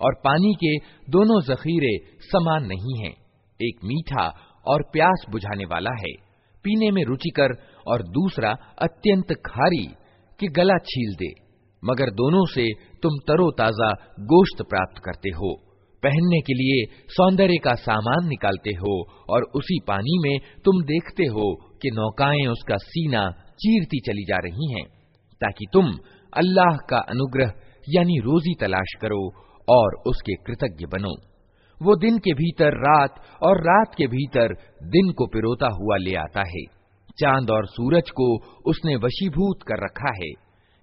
और पानी के दोनों जखीरे समान नहीं हैं एक मीठा और प्यास बुझाने वाला है पीने में रुचिकर और दूसरा अत्यंत खारी कि गला छील दे मगर दोनों से तुम तरोताजा गोश्त प्राप्त करते हो पहनने के लिए सौंदर्य का सामान निकालते हो और उसी पानी में तुम देखते हो कि नौकाएँ उसका सीना चीरती चली जा रही हैं, ताकि तुम अल्लाह का अनुग्रह, यानी रोजी तलाश करो और उसके कृतज्ञ बनो। वो दिन के भीतर रात और रात के भीतर दिन को पिरोता हुआ ले आता है। चाँद और सूरज को उसने वशीभूत कर रखा है।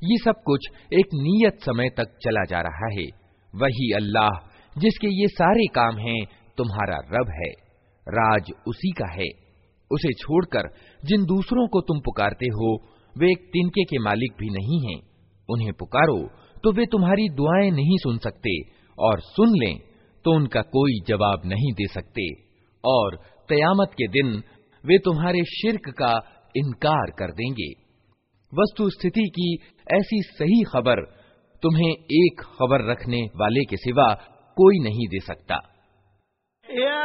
ये सब कुछ एक नियत समय तक चला जा रहा है। वही अल्लाह जिसके ये सारे काम हैं, तुम्हारा रब है। राज उसी का है। उसे छोड़कर जिन दूसरों को तुम पुकारते हो, वे एक तिनके के मालिक भी नहीं हैं। उन्हें पुकारो तो वे तुम्हारी दुआएँ नहीं सुन सकते, और सुन लें तो उनका कोई जवाब नहीं दे सकते। और कयामत के दिन वे तुम्हारे शिरक का इनकार कर देंगे। वस्तु स्थिति की ऐसी सही खबर तुम्हें एक खबर रखने वाले के सिवा कोई नहीं दे सकता। या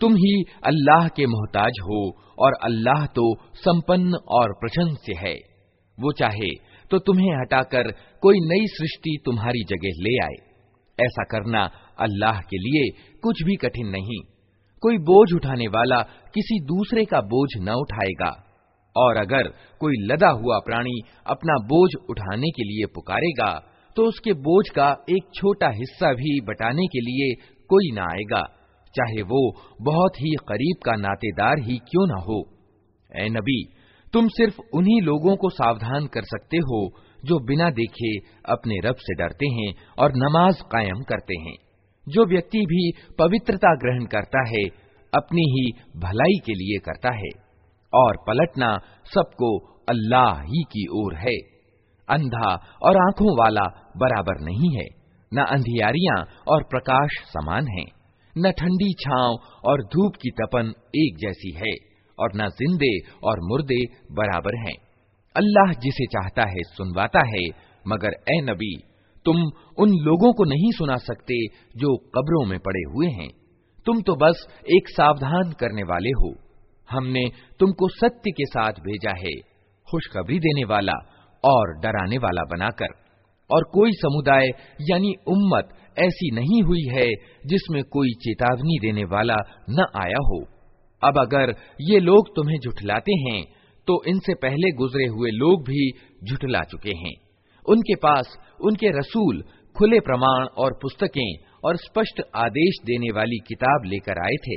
तुम ही अल्लाह के मोहताज हो, और अल्लाह तो संपन्न और प्रशंस्य है। वो चाहे तो तुम्हें हटाकर कोई नई सृष्टि तुम्हारी जगह ले आए। ऐसा करना अल्लाह के लिए कुछ भी कठिन नहीं। कोई बोझ उठाने वाला किसी दूसरे का बोझ न उठाएगा। और अगर कोई लदा हुआ प्राणी अपना बोझ उठाने के लिए पुकारेगा तो उसके बोझ का एक छोटा हिस्सा भी बटाने के लिए कोई ना आएगा। चाहे वो बहुत ही करीब का नातेदार ही क्यों ना हो। ए नबी, तुम सिर्फ़ उन्हीं लोगों को सावधान कर सकते हो जो बिना देखे अपने रब से डरते हैं और नमाज़ कायम करते हैं। जो व्यक्ति भी पवित्रता ग्रहण करता है, अपनी ही भलाई के लिए करता है। और पलटना सबको अल्लाह ही की ओर है। अंधा और आँखों वाला बराबर नहीं है, न अंधियारियाँ और प्रकाश समान हैं। न ठंडी छांव और धूप की तपन एक जैसी है, और न जिंदे और मुर्दे बराबर हैं। अल्लाह जिसे चाहता है सुनवाता है, मगर ए नबी, तुम उन लोगों को नहीं सुना सकते जो कब्रों में पड़े हुए हैं। तुम तो बस एक सावधान करने वाले हो। हमने तुमको सत्य के साथ भेजा है, खुशखबरी देने वाला और डराने वाला बनाकर। और कोई समुदाय, यानी उम्मत, ऐसी नहीं हुई है, जिसमें कोई चेतावनी देने वाला न आया हो। अब अगर ये लोग तुम्हें झुठलाते हैं तो इनसे पहले गुजरे हुए लोग भी झुठला चुके हैं। उनके पास उनके रसूल, खुले प्रमाण और पुस्तकें और स्पष्ट आदेश देने वाली किताब लेकर आए थे।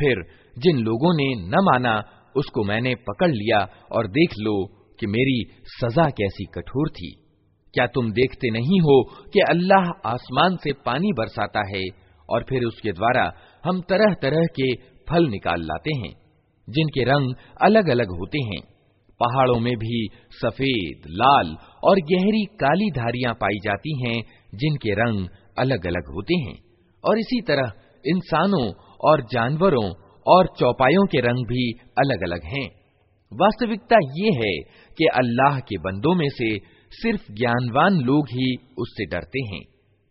फिर जिन लोगों ने न माना उसको मैंने पकड़ लिया और देख लो कि मेरी सजा कैसी कठोर थी। क्या तुम देखते नहीं हो कि अल्लाह आसमान से पानी बरसाता है और फिर उसके द्वारा हम तरह तरह के फल निकाल लाते हैं, जिनके रंग अलग अलग होते हैं। पहाड़ों में भी सफ़ेद, लाल और गहरी काली धारियाँ पाई जाती हैं, जिनके रंग अलग अलग होते हैं। और इसी तरह इंसानों और जानवरों और चौपायों के रंग भी अलग अलग हैं। वास्तविकता ये है कि अल्लाह के बंदों में से सिर्फ़ ज्ञानवान लोग ही उससे डरते हैं।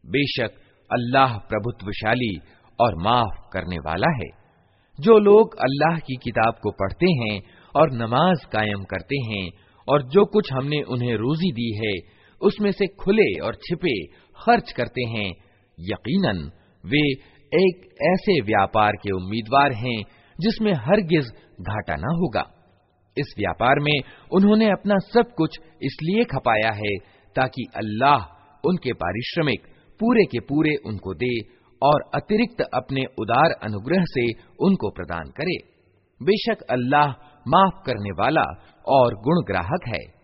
बेशक अल्लाह प्रभुत्वशाली और माफ़ करने वाला है। जो लोग अल्लाह की किताब को पढ़ते हैं और नमाज़ कायम करते हैं और जो कुछ हमने उन्हें रोजी दी है, उसमें से खुले और छिपे खर्च करते हैं, यकीनन वे एक ऐसे व्यापार के उम्मीदवार हैं जिसमें हरगिज घाटा न होगा। इस व्यापार में उन्होंने अपना सब कुछ इसलिए खपाया है ताकि अल्लाह उनके पारिश्रमिक पूरे के पूरे उनको दे और अतिरिक्त अपने उदार अनुग्रह से उनको प्रदान करे। बेशक अल्लाह माफ़ करने वाला और गुण ग्राहक है।